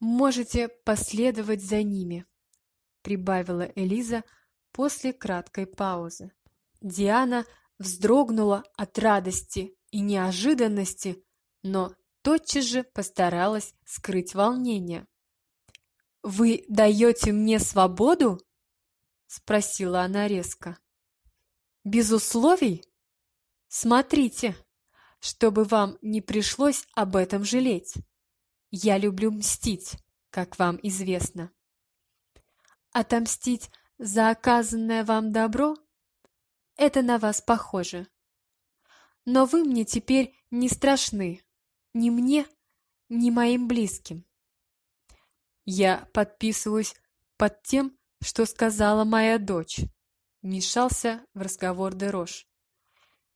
можете последовать за ними», — прибавила Элиза после краткой паузы. Диана вздрогнула от радости и неожиданности, но тотчас же постаралась скрыть волнение. «Вы даете мне свободу?» — спросила она резко. «Без условий? Смотрите, чтобы вам не пришлось об этом жалеть. Я люблю мстить, как вам известно. Отомстить за оказанное вам добро — это на вас похоже. Но вы мне теперь не страшны, ни мне, ни моим близким. Я подписываюсь под тем, что сказала моя дочь. Мешался в разговор Дерош.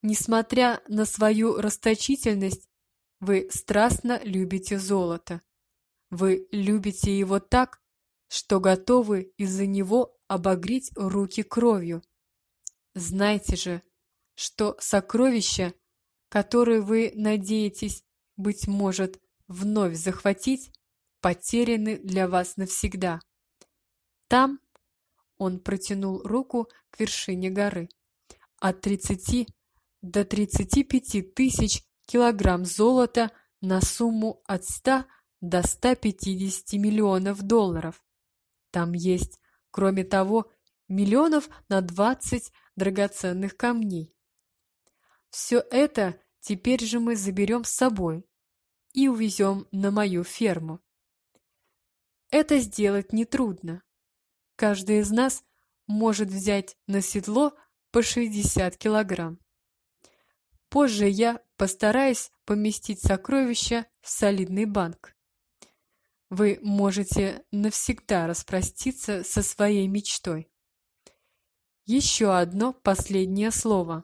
Несмотря на свою расточительность, вы страстно любите золото. Вы любите его так, что готовы из-за него обогреть руки кровью. Знайте же, что сокровища, которые вы надеетесь, быть может, вновь захватить, потеряны для вас навсегда. Там он протянул руку к вершине горы. От 30 до 35 тысяч килограмм золота на сумму от 100 до 150 миллионов долларов. Там есть, кроме того, миллионов на 20 драгоценных камней. Все это теперь же мы заберем с собой и увезем на мою ферму. Это сделать нетрудно. Каждый из нас может взять на седло по 60 килограмм. Позже я постараюсь поместить сокровища в солидный банк. Вы можете навсегда распроститься со своей мечтой. Еще одно последнее слово.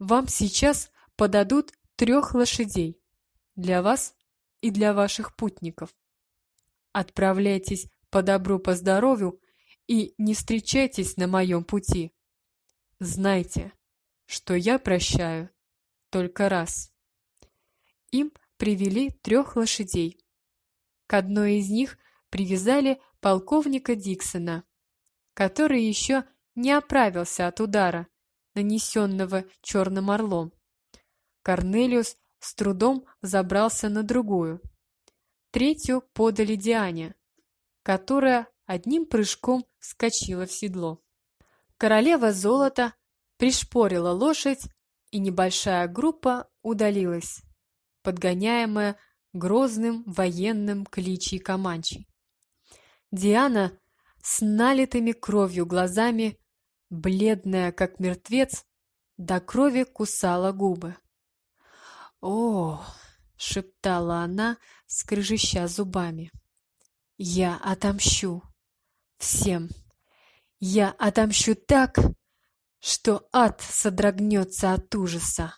Вам сейчас подадут трех лошадей. Для вас и для ваших путников. Отправляйтесь по добру, по здоровью и не встречайтесь на моем пути. Знайте, что я прощаю только раз. Им привели трех лошадей. К одной из них привязали полковника Диксона, который еще не оправился от удара, нанесенного черным орлом. Корнелиус с трудом забрался на другую. Третью подали Диане, которая одним прыжком вскочила в седло. Королева золота пришпорила лошадь, и небольшая группа удалилась, подгоняемая грозным военным кличей Каманчи. Диана с налитыми кровью глазами, бледная как мертвец, до крови кусала губы. «О!» — шептала она, скрежеща зубами. «Я отомщу! Всем! Я отомщу так, что ад содрогнется от ужаса!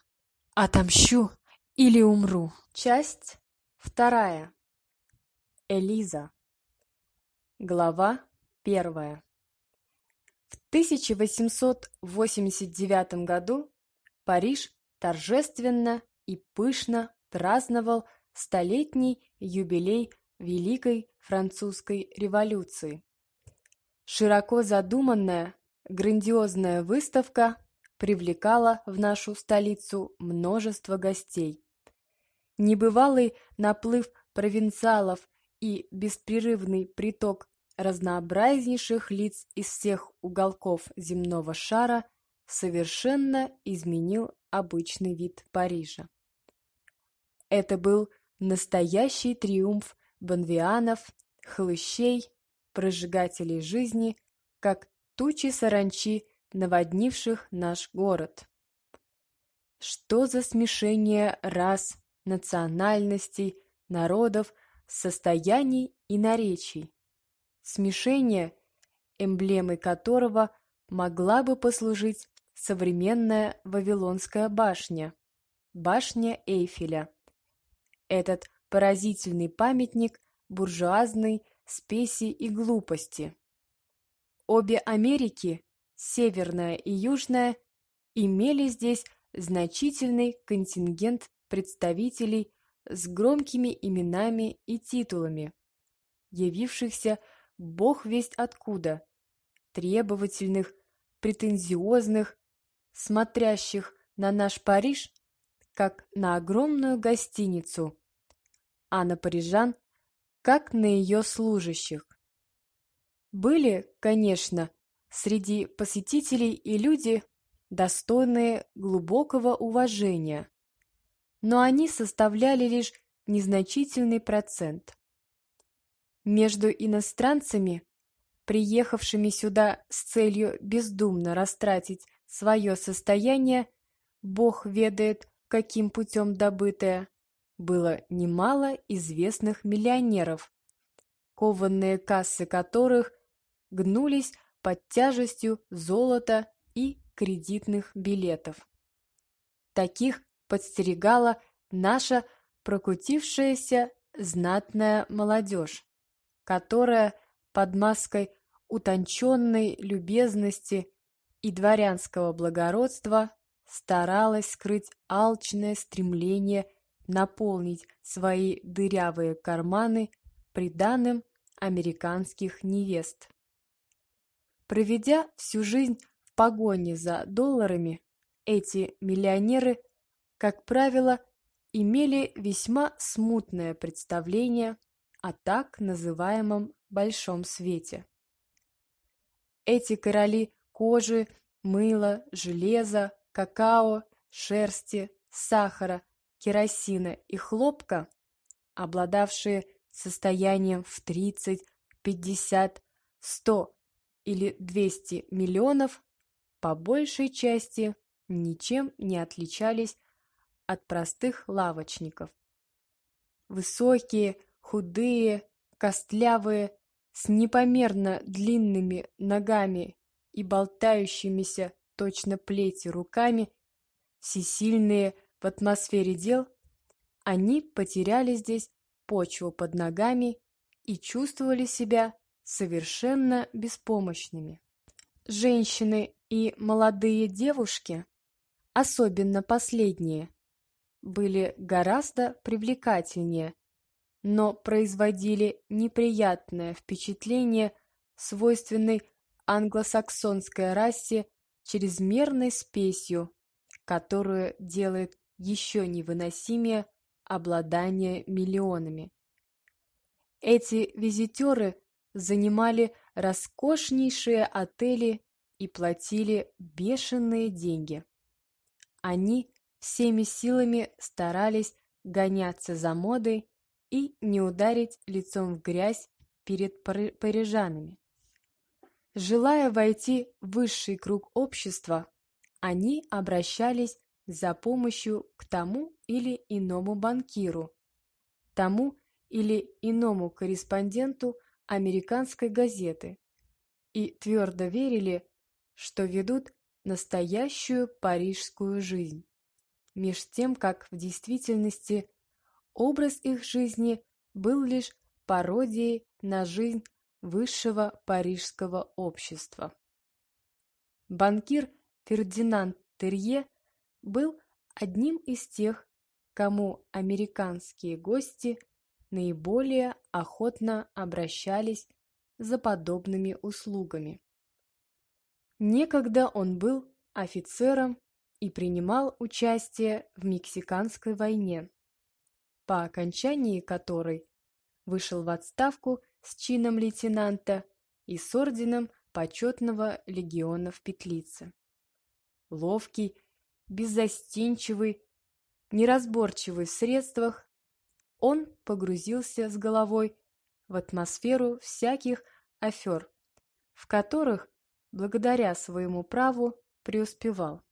Отомщу или умру!» Часть вторая. Элиза. Глава первая. В 1889 году Париж торжественно и пышно праздновал столетний юбилей Великой Французской революции. Широко задуманная, грандиозная выставка привлекала в нашу столицу множество гостей. Небывалый наплыв провинциалов и беспрерывный приток разнообразнейших лиц из всех уголков земного шара совершенно изменил обычный вид Парижа. Это был настоящий триумф бонвианов, хлыщей, прожигателей жизни, как тучи саранчи, наводнивших наш город. Что за смешение рас, национальностей, народов, состояний и наречий? Смешение, эмблемой которого могла бы послужить современная Вавилонская башня, башня Эйфеля. Этот поразительный памятник буржуазной спеси и глупости. Обе Америки, северная и южная, имели здесь значительный контингент представителей с громкими именами и титулами, явившихся бог весть откуда, требовательных, претензиозных, смотрящих на наш Париж, как на огромную гостиницу, а на парижан, как на ее служащих. Были, конечно, среди посетителей и люди, достойные глубокого уважения, но они составляли лишь незначительный процент. Между иностранцами, приехавшими сюда с целью бездумно растратить свое состояние, Бог ведает, каким путем добытое, было немало известных миллионеров, кованные кассы которых гнулись под тяжестью золота и кредитных билетов. Таких подстерегала наша прокутившаяся знатная молодежь, которая под маской утонченной любезности и дворянского благородства старалась скрыть алчное стремление наполнить свои дырявые карманы приданым американских невест. Проведя всю жизнь в погоне за долларами, эти миллионеры, как правило, имели весьма смутное представление о так называемом «большом свете». Эти короли кожи, мыла, железа, какао, шерсти, сахара, керосина и хлопка, обладавшие состоянием в 30, 50, 100 или 200 миллионов, по большей части ничем не отличались от простых лавочников. Высокие, худые, костлявые, с непомерно длинными ногами и болтающимися точно плети руками, всесильные в атмосфере дел, они потеряли здесь почву под ногами и чувствовали себя совершенно беспомощными. Женщины и молодые девушки, особенно последние, были гораздо привлекательнее, но производили неприятное впечатление свойственной англосаксонской расе чрезмерной спесью, которую делает еще невыносимее обладание миллионами. Эти визитеры занимали роскошнейшие отели и платили бешеные деньги. Они всеми силами старались гоняться за модой и не ударить лицом в грязь перед парижанами. Желая войти в высший круг общества, они обращались за помощью к тому или иному банкиру, тому или иному корреспонденту американской газеты и твердо верили, что ведут настоящую парижскую жизнь. Меж тем, как в действительности образ их жизни был лишь пародией на жизнь высшего парижского общества. Банкир Фердинанд Терье был одним из тех, кому американские гости наиболее охотно обращались за подобными услугами. Некогда он был офицером и принимал участие в Мексиканской войне, по окончании которой вышел в отставку с чином лейтенанта и с орденом почетного легиона в петлице. Ловкий, беззастенчивый, неразборчивый в средствах, он погрузился с головой в атмосферу всяких афер, в которых, благодаря своему праву, преуспевал.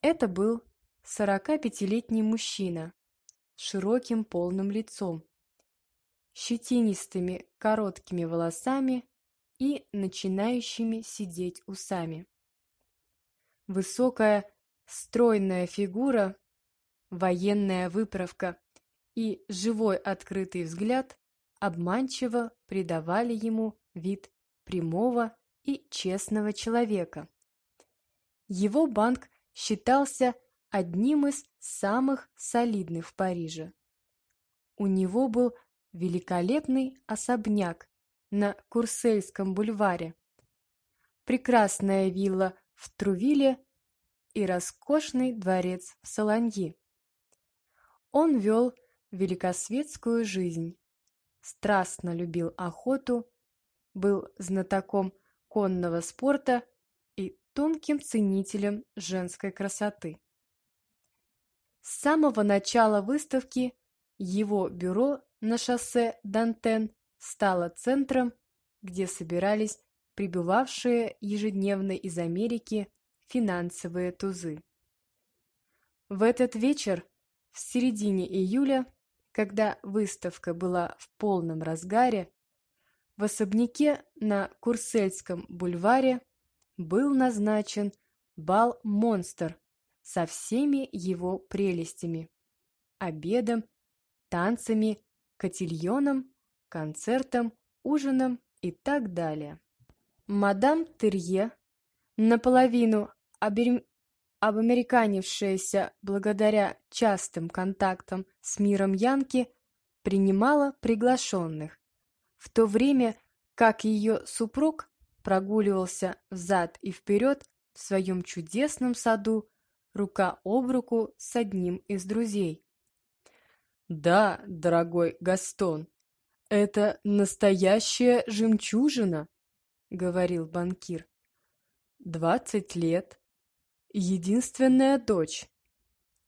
Это был 45-летний мужчина с широким полным лицом, щетинистыми короткими волосами и начинающими сидеть усами. Высокая, стройная фигура, военная выправка и живой открытый взгляд обманчиво придавали ему вид прямого и честного человека. Его банк считался одним из самых солидных в Париже. У него был великолепный особняк на Курсельском бульваре, прекрасная вилла в Трувиле и роскошный дворец в Соланьи. Он вел великосветскую жизнь, страстно любил охоту, был знатоком конного спорта и тонким ценителем женской красоты. С самого начала выставки его бюро на шоссе Дантен стало центром, где собирались прибывавшие ежедневно из Америки финансовые тузы. В этот вечер, в середине июля, когда выставка была в полном разгаре, в особняке на Курсельском бульваре был назначен бал «Монстр» со всеми его прелестями, обедом, танцами, котильоном, концертом, ужином и так далее. Мадам Терье, наполовину обер... обамериканившаяся благодаря частым контактам с миром Янки, принимала приглашенных, в то время как ее супруг прогуливался взад и вперед в своем чудесном саду рука об руку с одним из друзей. «Да, дорогой Гастон, это настоящая жемчужина», — говорил банкир. «Двадцать лет, единственная дочь.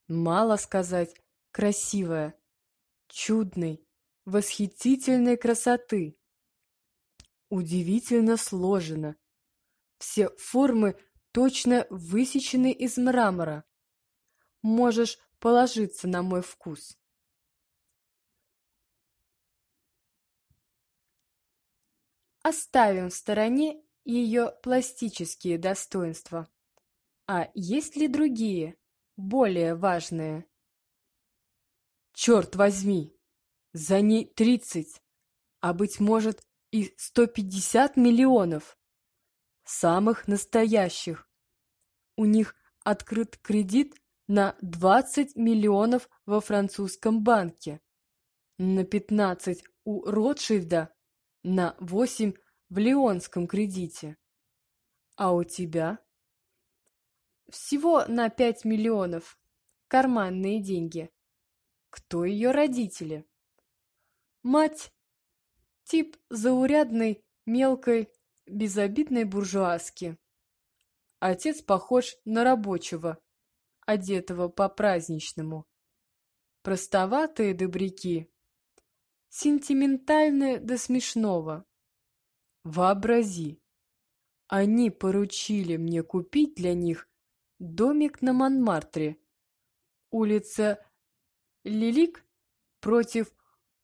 Мало сказать, красивая, чудной, восхитительной красоты. Удивительно сложена. Все формы точно высечены из мрамора. Можешь положиться на мой вкус. Оставим в стороне ее пластические достоинства. А есть ли другие, более важные? Черт возьми! За ней тридцать, а, быть может, и сто пятьдесят миллионов самых настоящих. У них открыт кредит на 20 миллионов во французском банке, на 15 у Ротшильда, на 8 в Леонском кредите. А у тебя? Всего на 5 миллионов. Карманные деньги. Кто ее родители? Мать. Тип заурядной, мелкой, безобидной буржуазки. Отец похож на рабочего, одетого по-праздничному. Простоватые добряки, сентиментальные до смешного. Вообрази, они поручили мне купить для них домик на Монмартре, улица Лилик против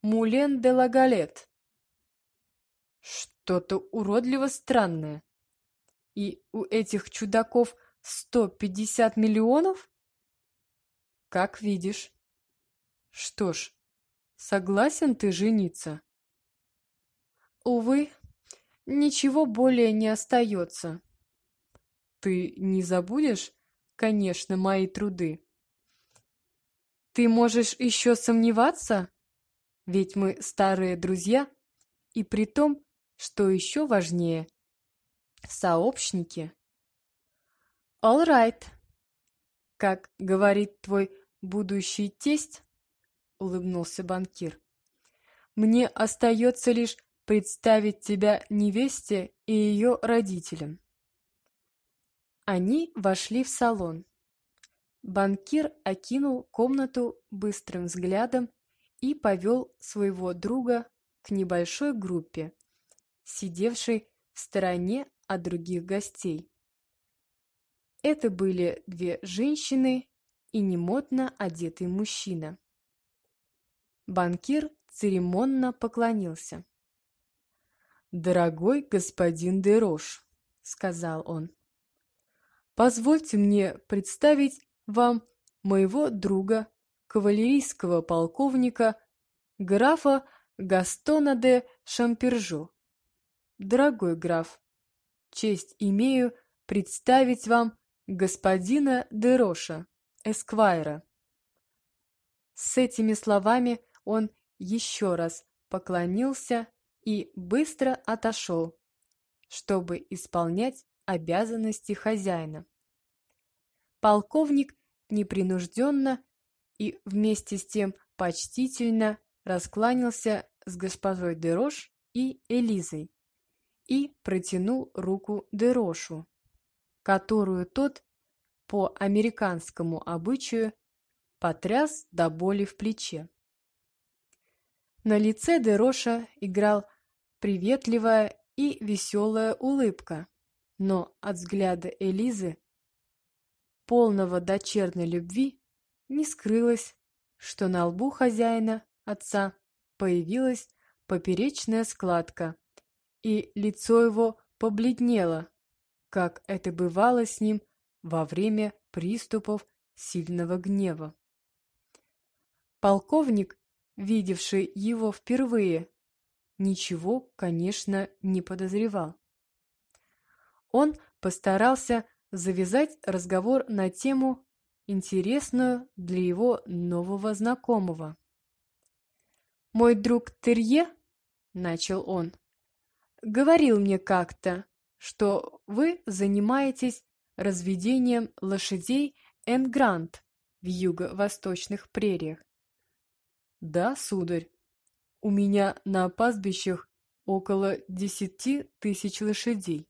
Мулен де Лагалет. Что-то уродливо странное. И у этих чудаков 150 миллионов? Как видишь. Что ж, согласен ты жениться? Увы, ничего более не остается. Ты не забудешь, конечно, мои труды? Ты можешь еще сомневаться? Ведь мы старые друзья, и при том что еще важнее, сообщники. All right. Как говорит твой будущий тесть, улыбнулся банкир. Мне остается лишь представить тебя невесте и ее родителям. Они вошли в салон. Банкир окинул комнату быстрым взглядом и повел своего друга к небольшой группе, сидевшей в стороне от других гостей. Это были две женщины и немотно одетый мужчина. Банкир церемонно поклонился. «Дорогой господин Дерош», — сказал он, — «позвольте мне представить вам моего друга, кавалерийского полковника, графа Гастона де Шампержо. Дорогой граф, честь имею представить вам господина Дероша, эсквайра. С этими словами он еще раз поклонился и быстро отошел, чтобы исполнять обязанности хозяина. Полковник непринужденно и вместе с тем почтительно раскланялся с госпожой Дерош и Элизой и протянул руку Дерошу, которую тот, по американскому обычаю, потряс до боли в плече. На лице Дероша играл приветливая и веселая улыбка, но от взгляда Элизы, полного дочерной любви, не скрылось, что на лбу хозяина, отца, появилась поперечная складка, и лицо его побледнело, как это бывало с ним во время приступов сильного гнева. Полковник, видевший его впервые, ничего, конечно, не подозревал. Он постарался завязать разговор на тему, интересную для его нового знакомого. «Мой друг Терье, — начал он, — говорил мне как-то, что вы занимаетесь разведением лошадей Энгрант в юго-восточных прериях. Да, сударь, у меня на пастбищах около десяти тысяч лошадей.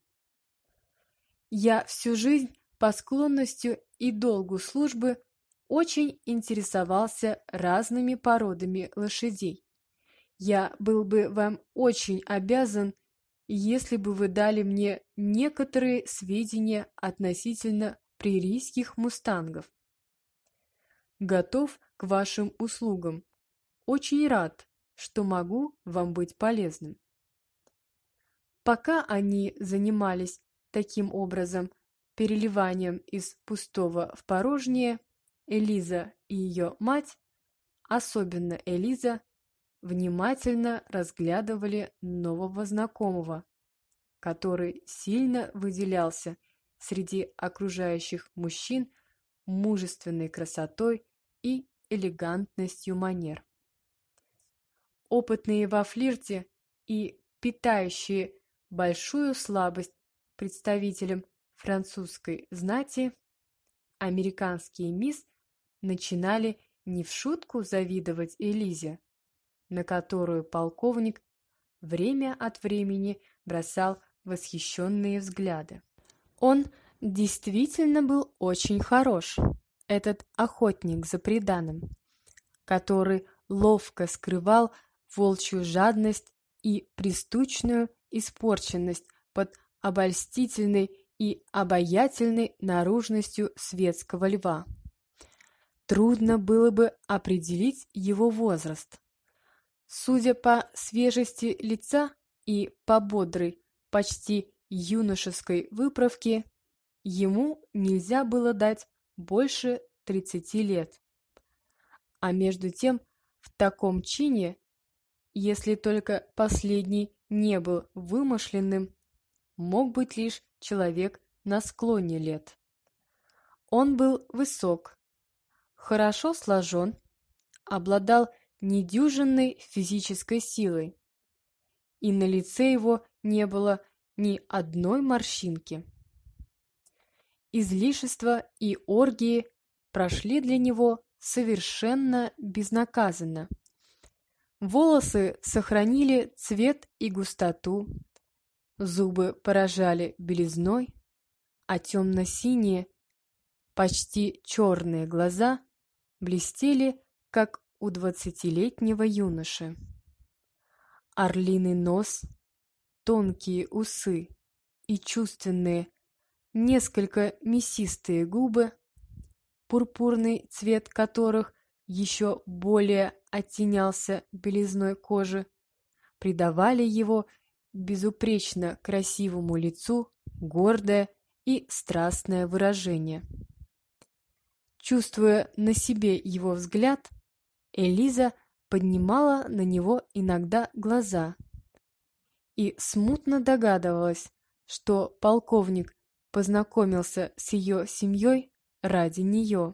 Я всю жизнь по склонностью и долгу службы очень интересовался разными породами лошадей. Я был бы вам очень обязан, если бы вы дали мне некоторые сведения относительно прерийских мустангов. Готов к вашим услугам. Очень рад, что могу вам быть полезным. Пока они занимались таким образом переливанием из пустого в порожнее, Элиза и ее мать, особенно Элиза, внимательно разглядывали нового знакомого, который сильно выделялся среди окружающих мужчин мужественной красотой и элегантностью манер. Опытные во флирте и питающие большую слабость представителям французской знати, американские мисс начинали не в шутку завидовать Элизе, на которую полковник время от времени бросал восхищенные взгляды. Он действительно был очень хорош, этот охотник за преданным, который ловко скрывал волчью жадность и престучную испорченность под обольстительной и обаятельной наружностью светского льва. Трудно было бы определить его возраст. Судя по свежести лица и по бодрой, почти юношеской выправке, ему нельзя было дать больше 30 лет. А между тем, в таком чине если только последний не был вымышленным, мог быть лишь человек на склоне лет. Он был высок, хорошо сложен, обладал недюжинной физической силой, и на лице его не было ни одной морщинки. Излишества и оргии прошли для него совершенно безнаказанно. Волосы сохранили цвет и густоту, зубы поражали белизной, а темно-синие, почти черные глаза блестели, как у двадцатилетнего юноши. Орлиный нос, тонкие усы и чувственные, несколько мясистые губы, пурпурный цвет которых еще более оттенялся белизной кожи, придавали его безупречно красивому лицу гордое и страстное выражение. Чувствуя на себе его взгляд, Элиза поднимала на него иногда глаза и смутно догадывалась, что полковник познакомился с ее семьей ради нее.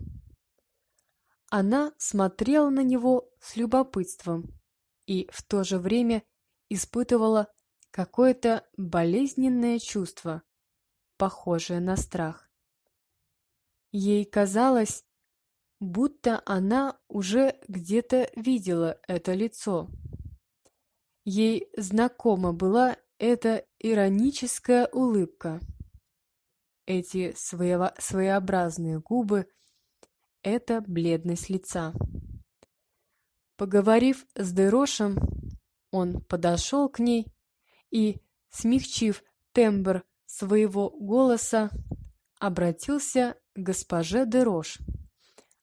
Она смотрела на него с любопытством и в то же время испытывала какое-то болезненное чувство, похожее на страх. Ей казалось, будто она уже где-то видела это лицо. Ей знакома была эта ироническая улыбка, эти своево своеобразные губы, эта бледность лица. Поговорив с Дерошем, он подошел к ней и, смягчив тембр своего голоса, обратился к госпоже Дерош,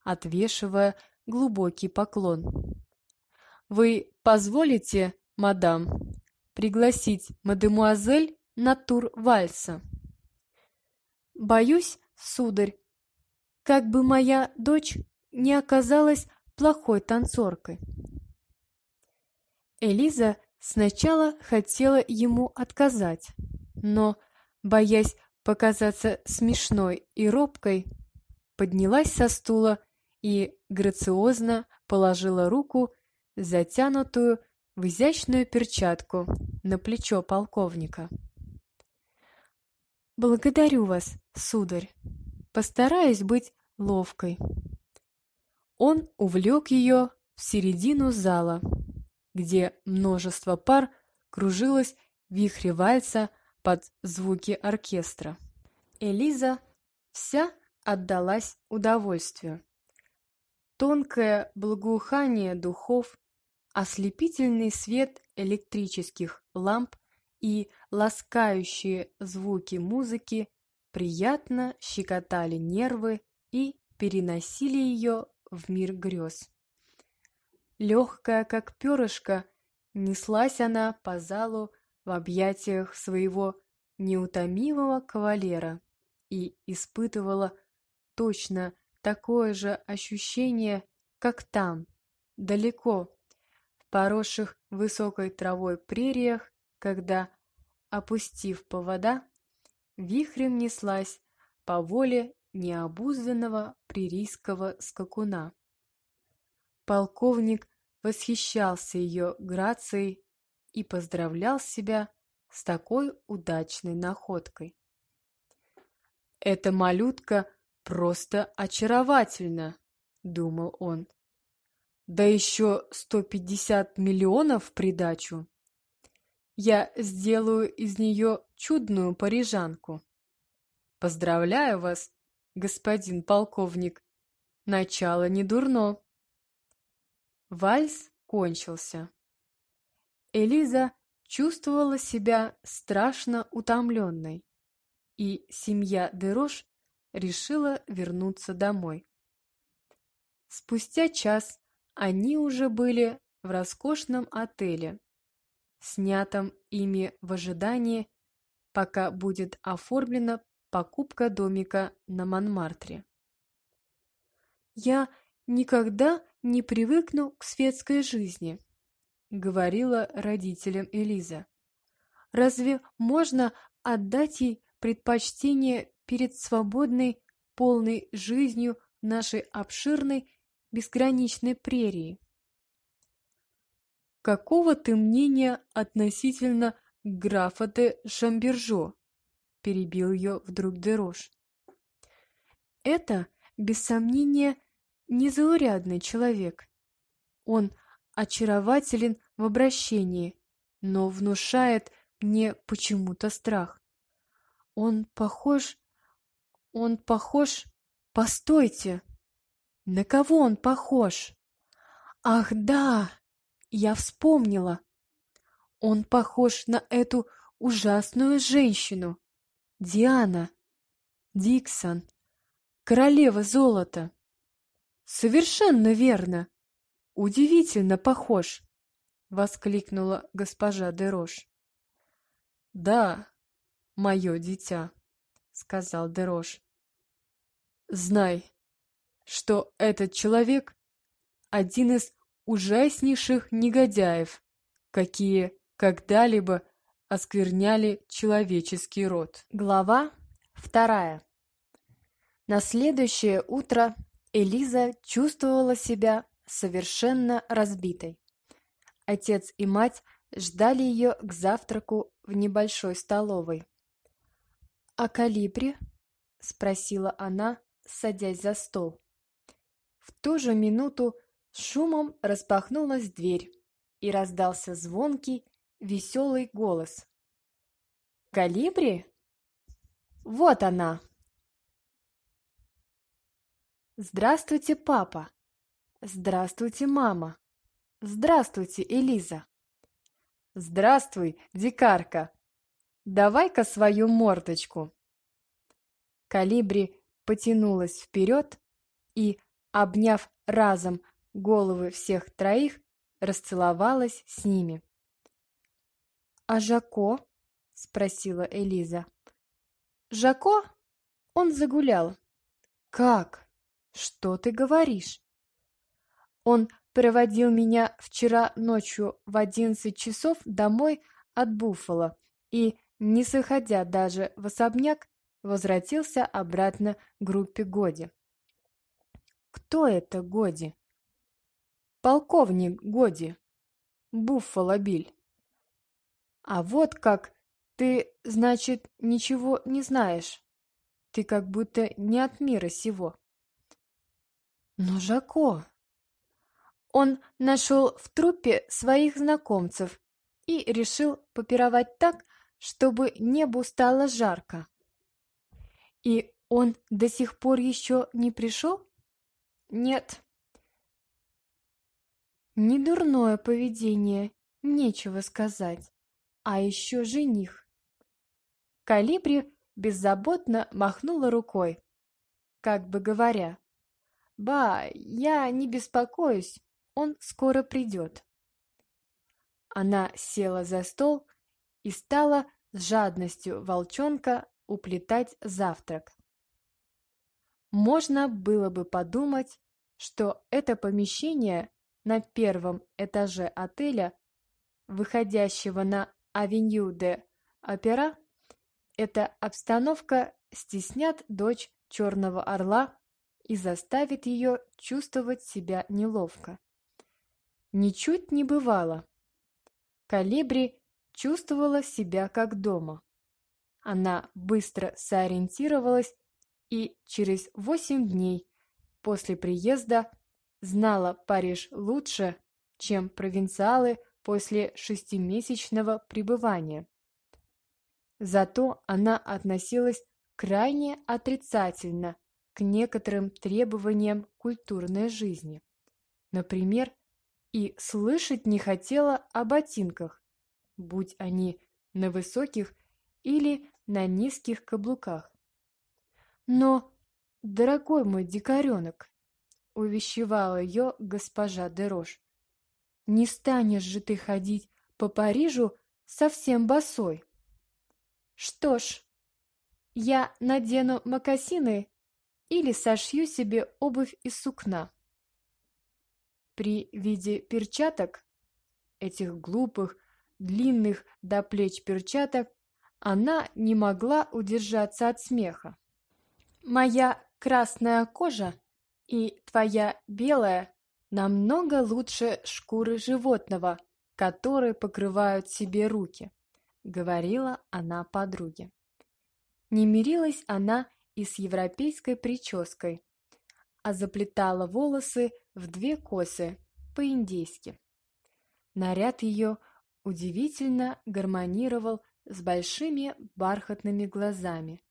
отвешивая глубокий поклон. «Вы позволите, мадам, пригласить мадемуазель на тур вальса?» «Боюсь, сударь, как бы моя дочь не оказалась плохой танцоркой». Элиза сначала хотела ему отказать, но, боясь показаться смешной и робкой, поднялась со стула и грациозно положила руку, затянутую в изящную перчатку, на плечо полковника. «Благодарю вас, сударь. Постараюсь быть ловкой». Он увлек ее в середину зала, где множество пар кружилось в вихре вальса под звуки оркестра. Элиза вся отдалась удовольствию. Тонкое благоухание духов, ослепительный свет электрических ламп и ласкающие звуки музыки приятно щекотали нервы и переносили ее в мир грез. Легкая, как перышко, неслась она по залу в объятиях своего неутомимого кавалера и испытывала точно такое же ощущение, как там, далеко, в поросших высокой травой прериях, когда, опустив повода, вихрем неслась по воле необузданного прерийского скакуна. Полковник восхищался ее грацией и поздравлял себя с такой удачной находкой. «Эта малютка просто очаровательна», — думал он. «Да еще сто пятьдесят миллионов в придачу. Я сделаю из нее чудную парижанку. Поздравляю вас, господин полковник. Начало не дурно». Вальс кончился. Элиза чувствовала себя страшно утомленной, и семья Дерош решила вернуться домой. Спустя час они уже были в роскошном отеле, снятом ими в ожидании, пока будет оформлена покупка домика на Монмартре. «Я никогда не привыкну к светской жизни», — говорила родителям Элиза. «Разве можно отдать ей предпочтение перед свободной, полной жизнью нашей обширной, безграничной прерии?» «Какого ты мнения относительно графа де Шамбержо?» — перебил ее вдруг Дерош. «Это, без сомнения, незаурядный человек. Он очарователен в обращении, но внушает мне почему-то страх. Он похож... Он похож... Постойте! На кого он похож? Ах, да! Я вспомнила! Он похож на эту ужасную женщину. Диана. Диксон. Королева золота. Совершенно верно. Удивительно похож, воскликнула госпожа Дерош. Да, мое дитя, сказал Дерош. Знай, что этот человек один из ужаснейших негодяев, какие когда-либо оскверняли человеческий род. Глава вторая. На следующее утро Элиза чувствовала себя совершенно разбитой. Отец и мать ждали ее к завтраку в небольшой столовой. «А калибри?» — спросила она, садясь за стол. В ту же минуту шумом распахнулась дверь, и раздался звонкий, веселый голос. «Калибри? Вот она!» «Здравствуйте, папа!» «Здравствуйте, мама!» «Здравствуйте, Элиза!» «Здравствуй, дикарка! Давай-ка свою мордочку!» Калибри потянулась вперед и, обняв разом головы всех троих, расцеловалась с ними. «А Жако?» — спросила Элиза. «Жако? Он загулял». «Как? Что ты говоришь?» Он проводил меня вчера ночью в одиннадцать часов домой от Буффало и, не заходя даже в особняк, возвратился обратно к группе Годи. Кто это Годи? Полковник Годи. Буффало Биль. А вот как ты, значит, ничего не знаешь. Ты как будто не от мира сего. Но Жако, он нашел в трупе своих знакомцев и решил попировать так, чтобы небу стало жарко. И он до сих пор еще не пришел? Нет. Недурное поведение, нечего сказать. А еще жених. Калибри беззаботно махнула рукой, как бы говоря, «Ба, я не беспокоюсь, он скоро придет. Она села за стол и стала с жадностью волчонка уплетать завтрак. Можно было бы подумать, что это помещение на первом этаже отеля, выходящего на авеню де Опера, эта обстановка стеснят дочь Черного Орла и заставит ее чувствовать себя неловко. Ничуть не бывало. Калибри чувствовала себя как дома. Она быстро сориентировалась и через восемь дней после приезда знала Париж лучше, чем провинциалы после шестимесячного пребывания. Зато она относилась крайне отрицательно к некоторым требованиям культурной жизни. Например, и слышать не хотела о ботинках, будь они на высоких или на низких каблуках. Но, дорогой мой дикаренок, увещевала ее госпожа Дерош, не станешь же ты ходить по Парижу совсем босой. Что ж, я надену мокасины или сошью себе обувь из сукна. При виде перчаток, этих глупых, длинных до плеч перчаток, она не могла удержаться от смеха. «Моя красная кожа и твоя белая намного лучше шкуры животного, которые покрывают себе руки», — говорила она подруге. Не мирилась она и с европейской прической, а заплетала волосы в две косы по-индейски. Наряд ее удивительно гармонировал с большими бархатными глазами,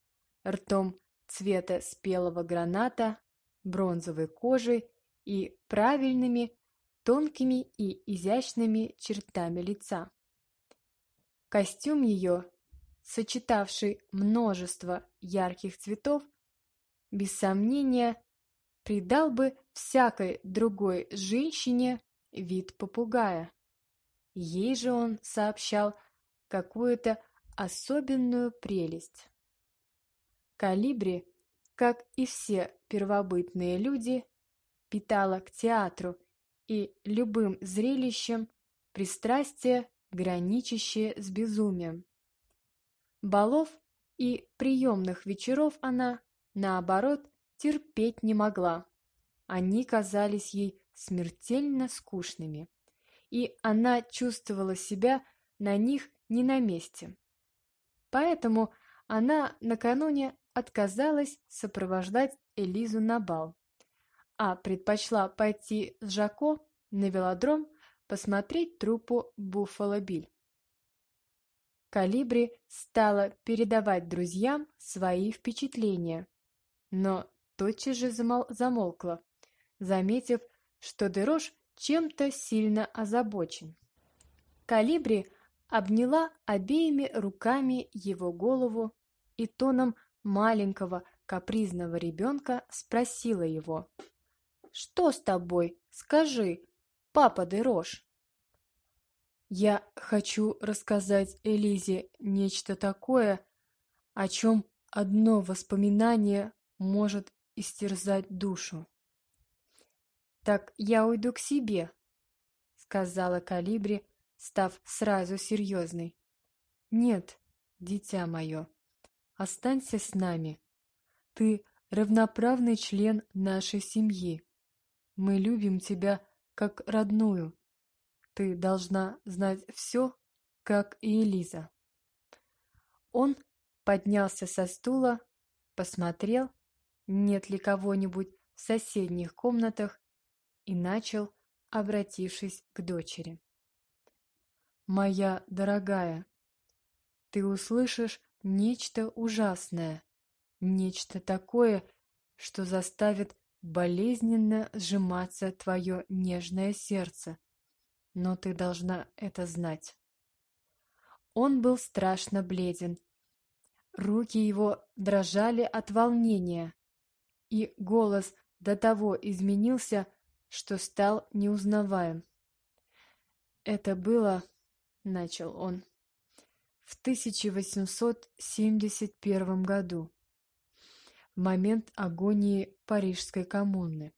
ртом цвета спелого граната, бронзовой кожей и правильными, тонкими и изящными чертами лица. Костюм ее, сочетавший множество ярких цветов, без сомнения, придал бы всякой другой женщине вид попугая. Ей же он сообщал какую-то особенную прелесть. Калибри, как и все первобытные люди, питала к театру и любым зрелищем пристрастие, граничащее с безумием. Балов и приемных вечеров она, наоборот, терпеть не могла. Они казались ей смертельно скучными. и она чувствовала себя на них не на месте. Поэтому она накануне отказалась сопровождать Элизу на бал, а предпочла пойти с Жако на велодром посмотреть труппу Буффало Биль. Калибри стала передавать друзьям свои впечатления, но тотчас же замол замолкла, заметив, что Дерош чем-то сильно озабочен. Калибри обняла обеими руками его голову и тоном маленького капризного ребенка спросила его. «Что с тобой? Скажи, папа Дерош?» Я хочу рассказать Элизе нечто такое, о чем одно воспоминание может истерзать душу. «Так я уйду к себе», — сказала Калибри, став сразу серьезной. «Нет, дитя мое, останься с нами. Ты равноправный член нашей семьи. Мы любим тебя как родную. Ты должна знать все, как и Элиза. Он поднялся со стула, посмотрел, нет ли кого-нибудь в соседних комнатах, и начал, обратившись к дочери. «Моя дорогая, ты услышишь нечто ужасное, нечто такое, что заставит болезненно сжиматься твое нежное сердце но ты должна это знать. Он был страшно бледен. Руки его дрожали от волнения, и голос до того изменился, что стал неузнаваем. «Это было...» — начал он. «В 1871 году, момент агонии Парижской коммуны.